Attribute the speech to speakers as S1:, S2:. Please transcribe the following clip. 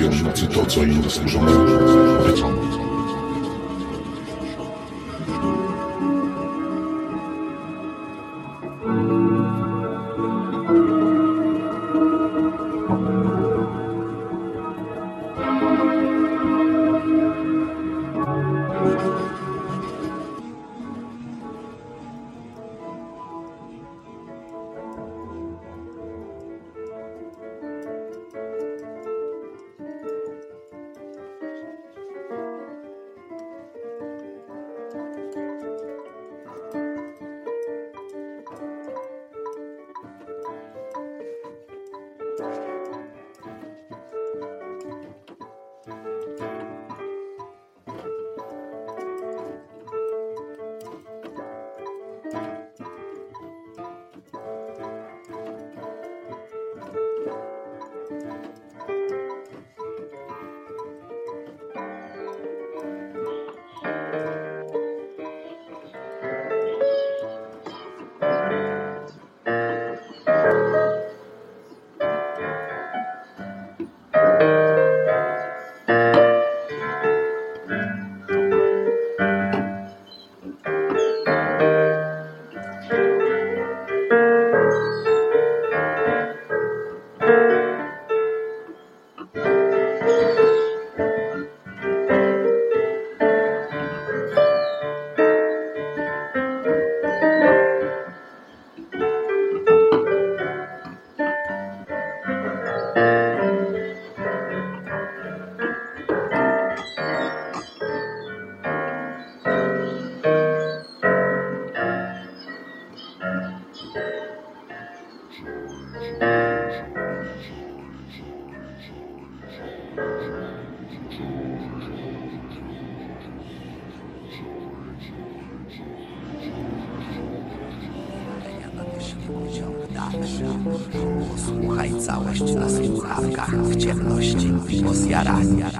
S1: tu oddają nocy to, co im zasłużone. Obiecano.
S2: Posłuchaj całość na słuchawkach w ciemności, bo zjarania.